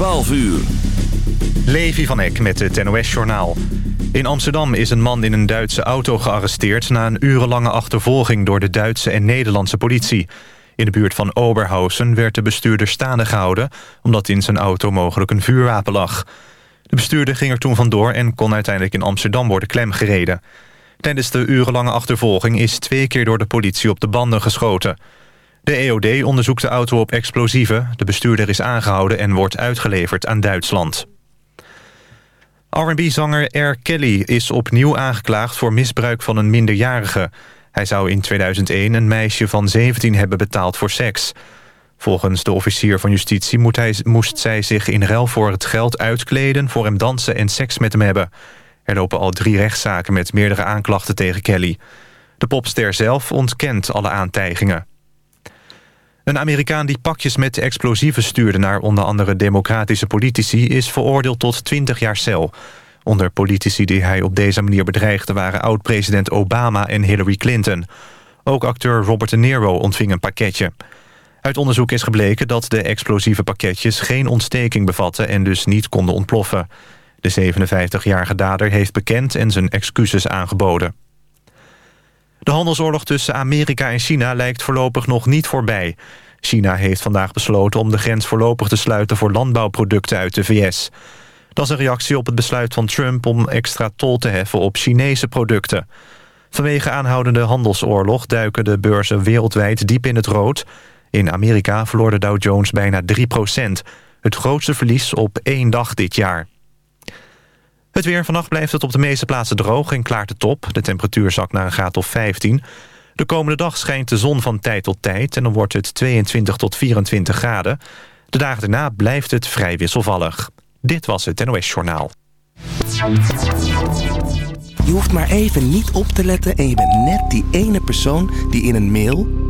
12 uur. Levi van Eck met het NOS-journaal. In Amsterdam is een man in een Duitse auto gearresteerd... na een urenlange achtervolging door de Duitse en Nederlandse politie. In de buurt van Oberhausen werd de bestuurder staande gehouden... omdat in zijn auto mogelijk een vuurwapen lag. De bestuurder ging er toen vandoor en kon uiteindelijk in Amsterdam worden klemgereden. Tijdens de urenlange achtervolging is twee keer door de politie op de banden geschoten... De EOD onderzoekt de auto op explosieven. De bestuurder is aangehouden en wordt uitgeleverd aan Duitsland. R&B-zanger R. Kelly is opnieuw aangeklaagd voor misbruik van een minderjarige. Hij zou in 2001 een meisje van 17 hebben betaald voor seks. Volgens de officier van justitie hij, moest zij zich in ruil voor het geld uitkleden... voor hem dansen en seks met hem hebben. Er lopen al drie rechtszaken met meerdere aanklachten tegen Kelly. De popster zelf ontkent alle aantijgingen. Een Amerikaan die pakjes met explosieven stuurde... naar onder andere democratische politici... is veroordeeld tot 20 jaar cel. Onder politici die hij op deze manier bedreigde... waren oud-president Obama en Hillary Clinton. Ook acteur Robert De Niro ontving een pakketje. Uit onderzoek is gebleken dat de explosieve pakketjes... geen ontsteking bevatten en dus niet konden ontploffen. De 57-jarige dader heeft bekend en zijn excuses aangeboden. De handelsoorlog tussen Amerika en China lijkt voorlopig nog niet voorbij. China heeft vandaag besloten om de grens voorlopig te sluiten... voor landbouwproducten uit de VS. Dat is een reactie op het besluit van Trump om extra tol te heffen op Chinese producten. Vanwege aanhoudende handelsoorlog duiken de beurzen wereldwijd diep in het rood. In Amerika verloor de Dow Jones bijna 3% Het grootste verlies op één dag dit jaar. Het weer. Vannacht blijft het op de meeste plaatsen droog en klaart het op. De temperatuur zakt naar een graad of 15. De komende dag schijnt de zon van tijd tot tijd... en dan wordt het 22 tot 24 graden. De dagen daarna blijft het vrij wisselvallig. Dit was het NOS Journaal. Je hoeft maar even niet op te letten... en je bent net die ene persoon die in een mail...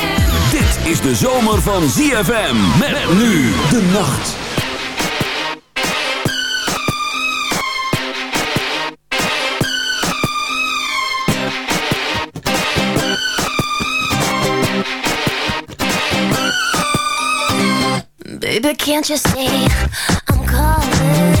Is de zomer van ZFM. Met nu de nacht. Baby, can't you see I'm calling?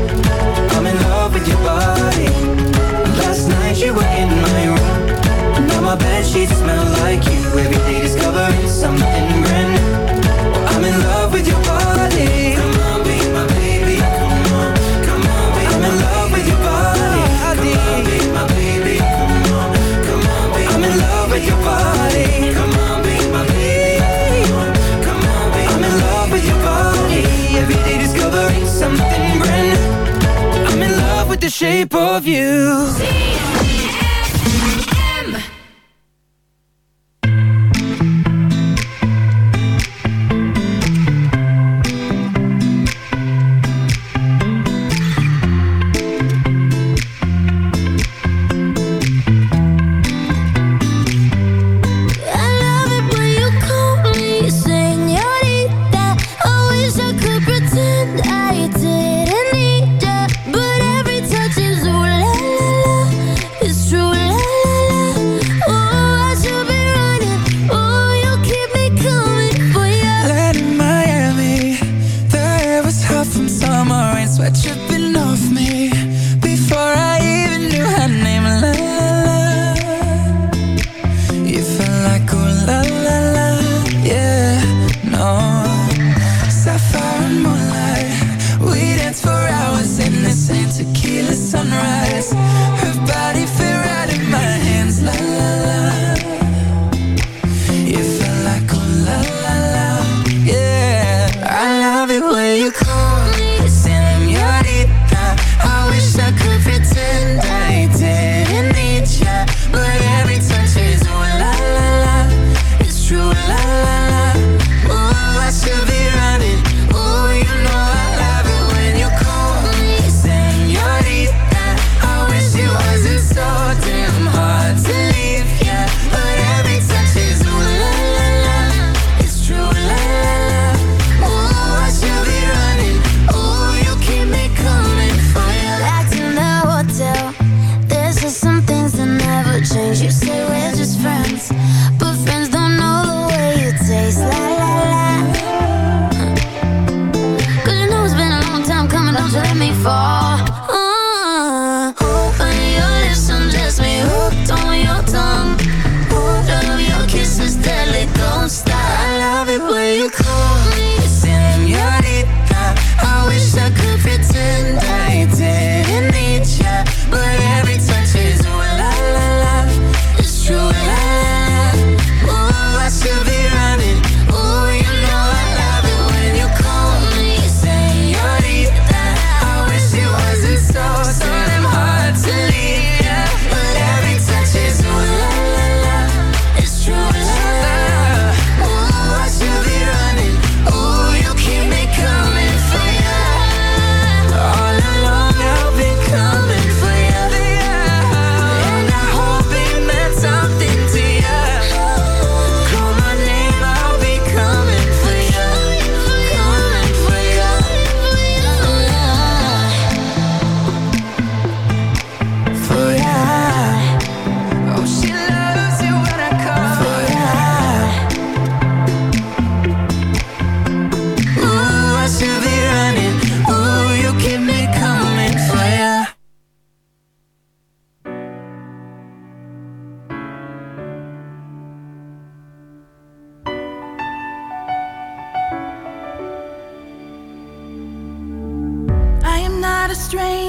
In love with your body. Last night you were in my room. Now my bed sheets smell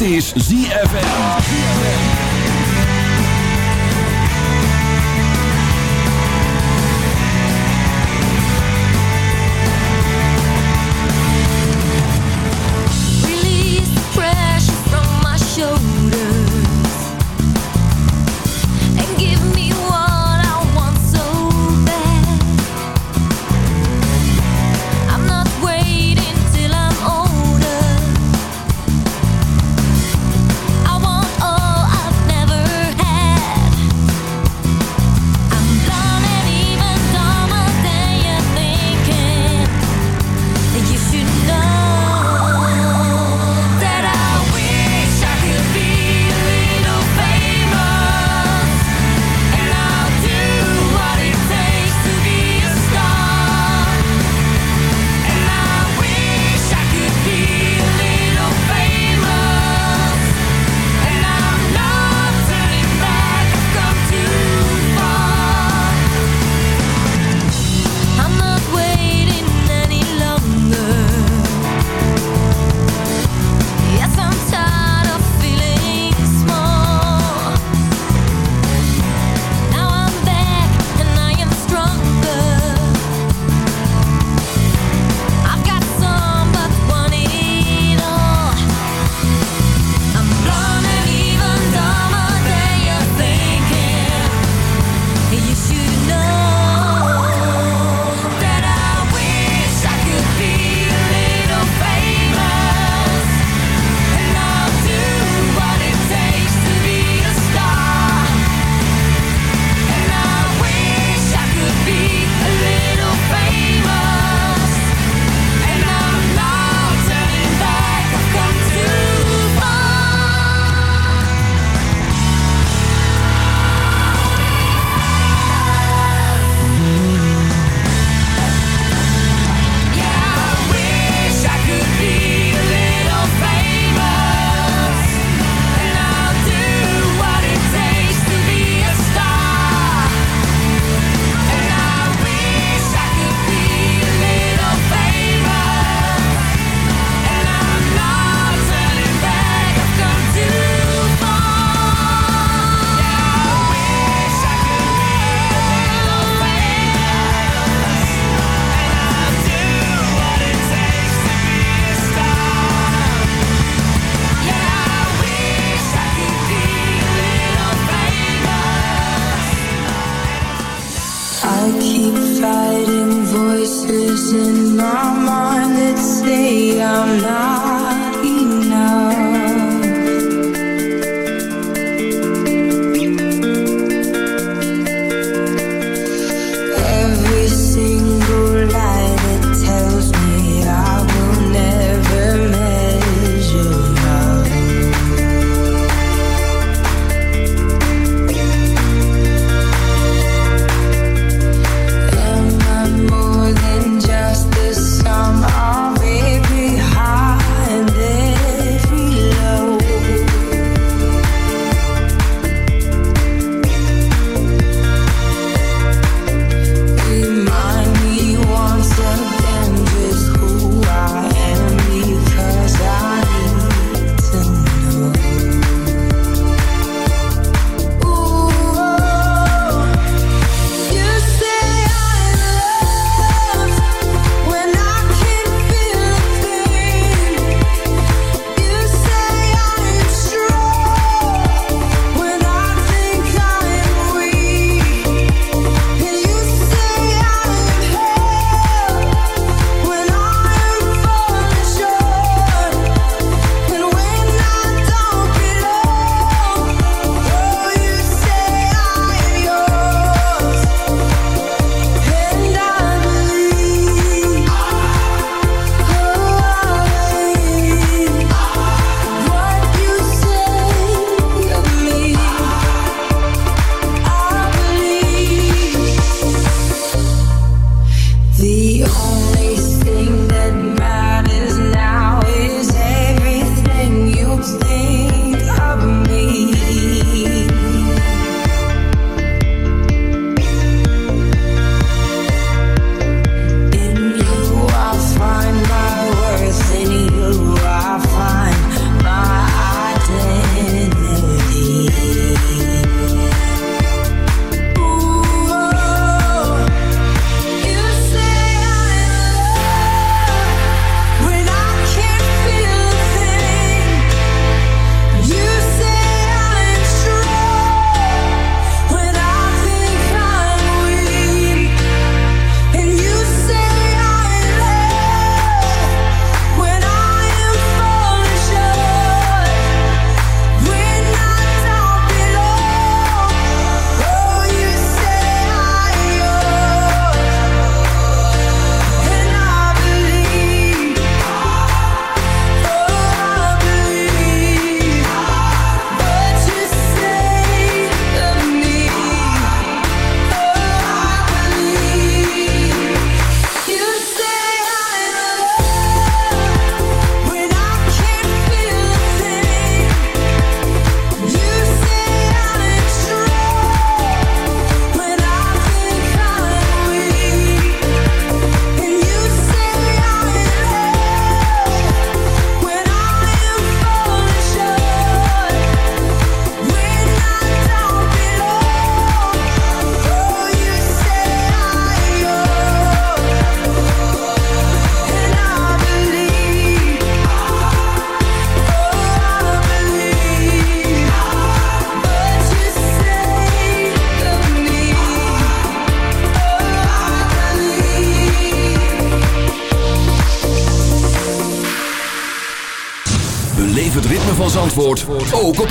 Dit is ZFM.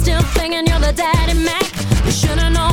still thinking you're the daddy Mac. You should've known.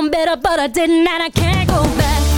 known better, but I didn't, and I can't go back.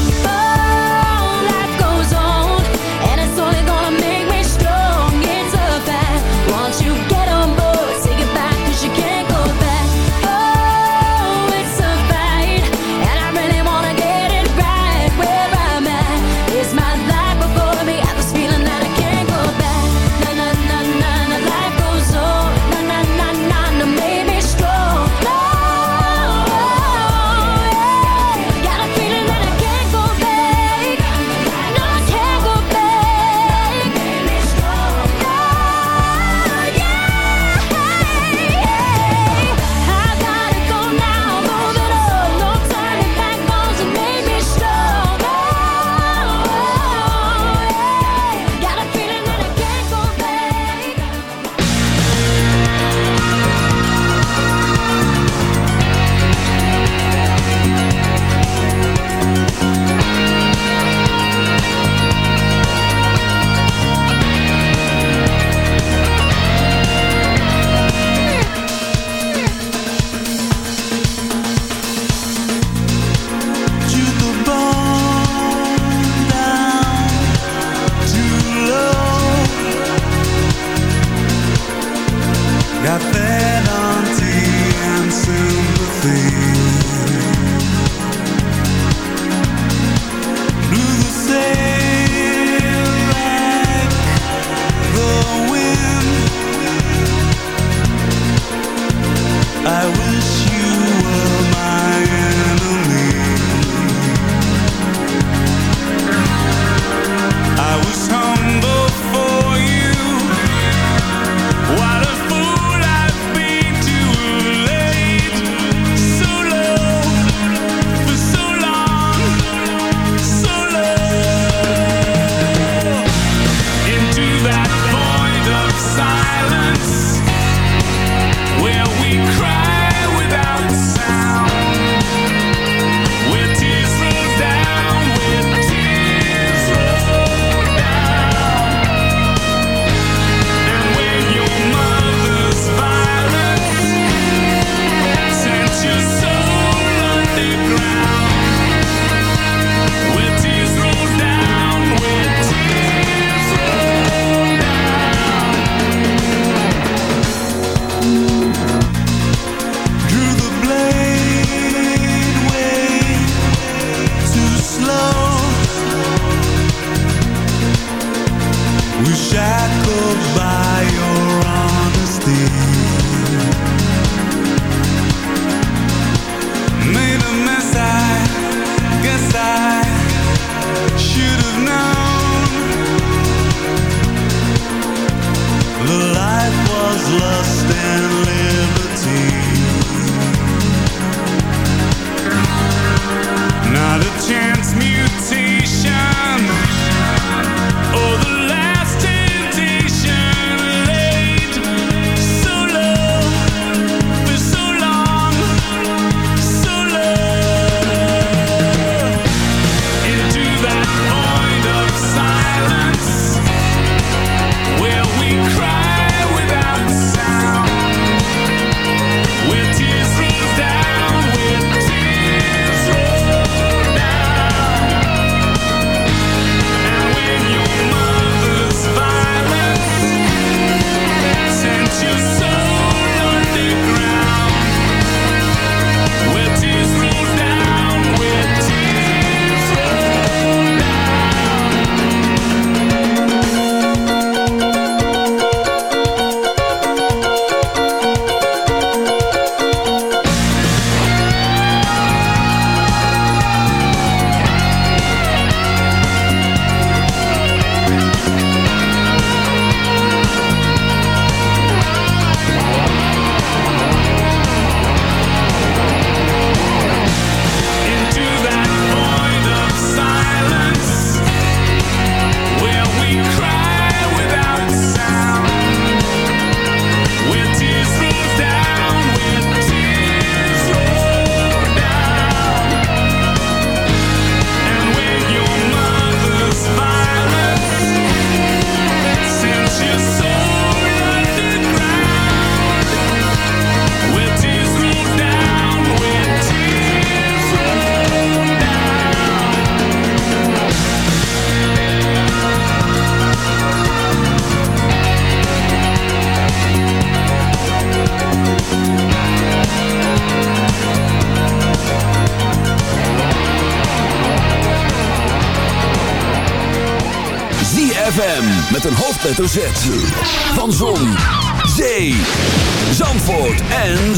Van Zon, Zee, Zandvoort en.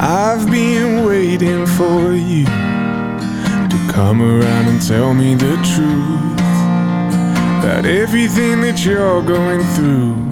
I've been waiting for you to come around and tell me the truth about everything that you're going through.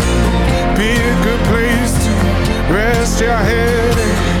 Rest your head.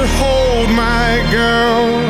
To hold my girl.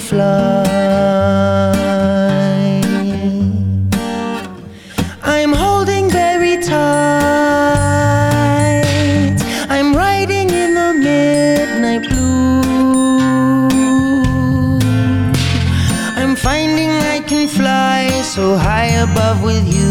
fly. I'm holding very tight. I'm riding in the midnight blue. I'm finding I can fly so high above with you.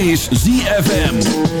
Is ZFM.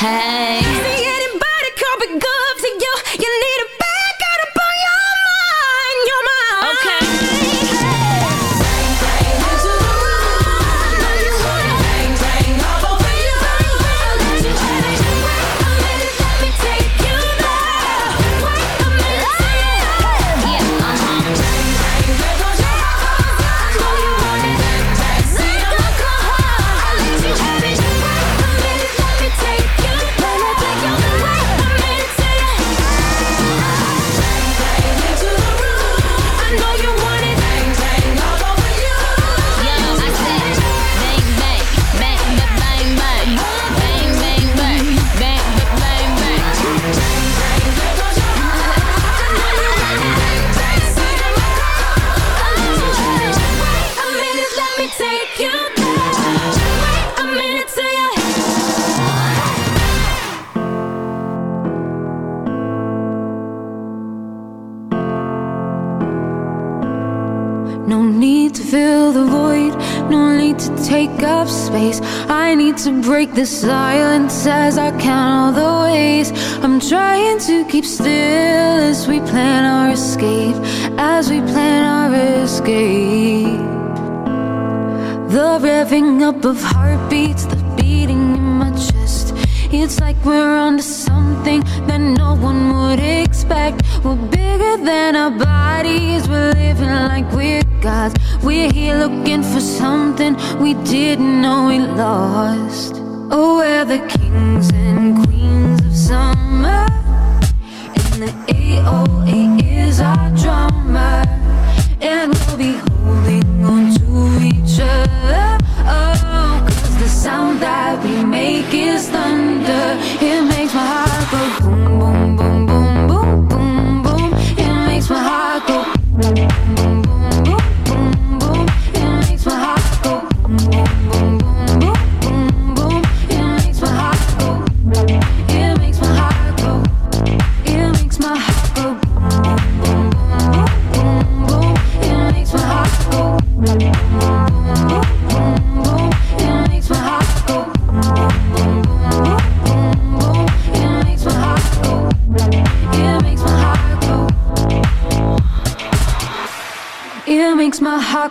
Hey. Take up space. I need to break the silence as I count all the ways. I'm trying to keep still as we plan our escape, as we plan our escape. The revving up of heartbeats, the beating. It's like we're onto something that no one would expect. We're bigger than our bodies, we're living like we're gods. We're here looking for something we didn't know we lost. Oh, we're the kings and queens of summer. And the AOA is our drummer. And we'll be holding on to each other. Oh, cause the sound that we make is thunder. It makes my heart go boom,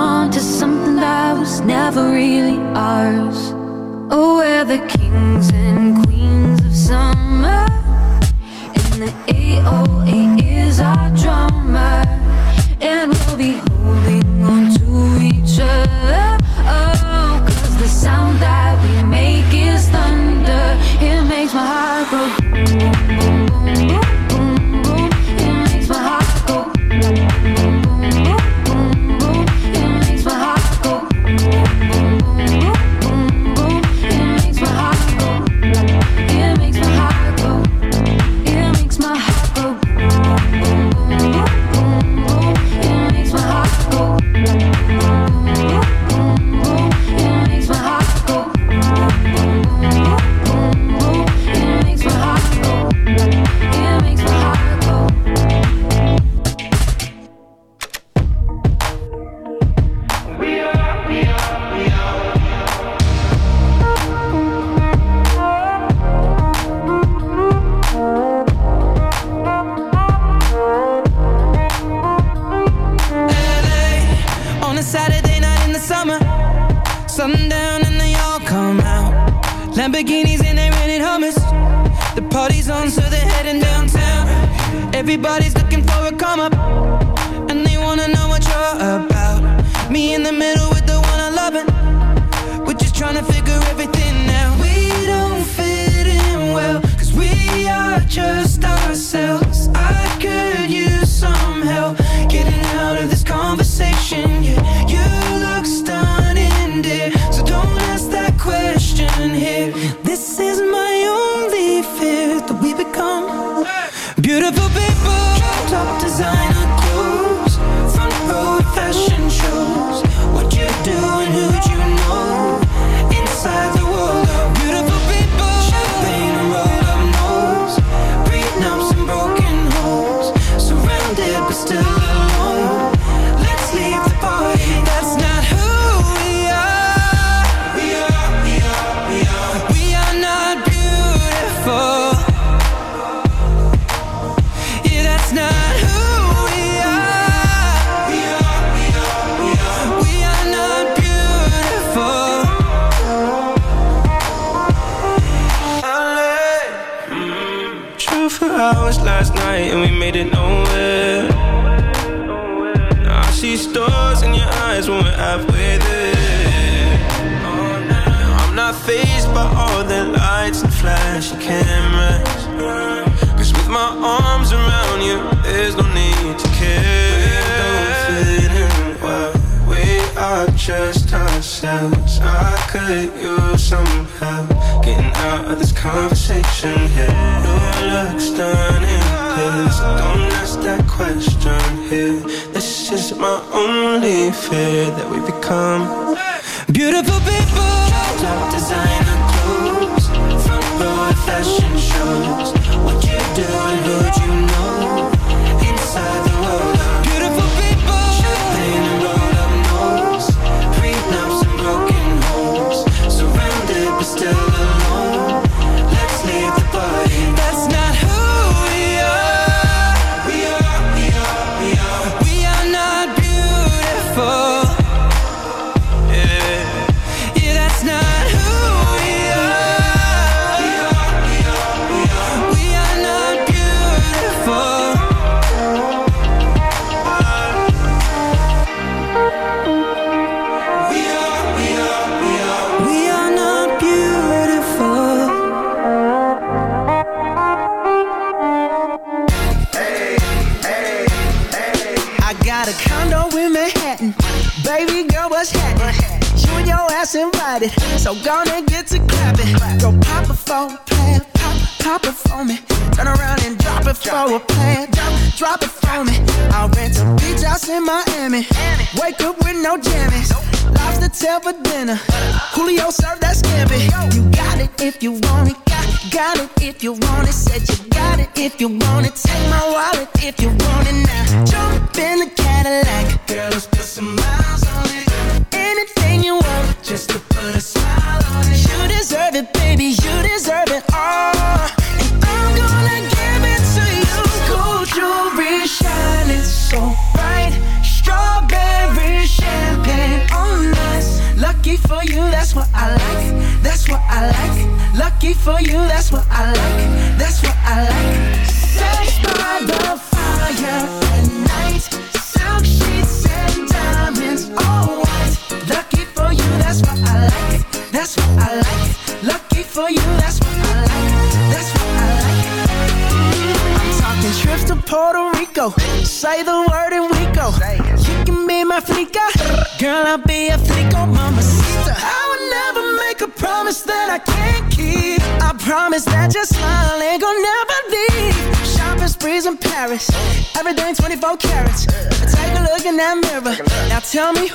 On to something that was never really ours. Oh, we're the kings and queens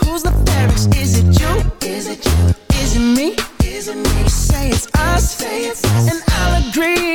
who's the fairest? Is it you? Is it you? Is it me? Is it me? You say it's us, say it's us. and I'll agree.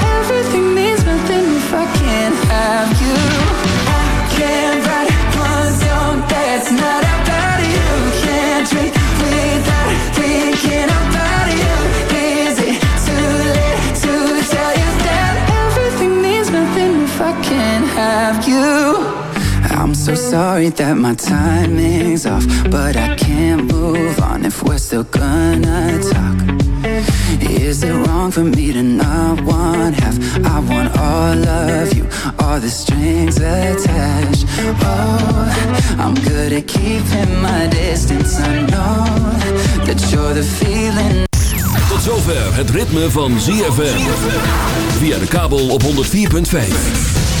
so sorry that my timing's off, but I can't move on if we're still gonna talk. Is it wrong for me to not want half? I want all of you, all the strings attached. Oh, I'm good at keeping my distance. I know that you're the feeling. Tot zover het ritme van ZFM. Via de kabel op 104.5.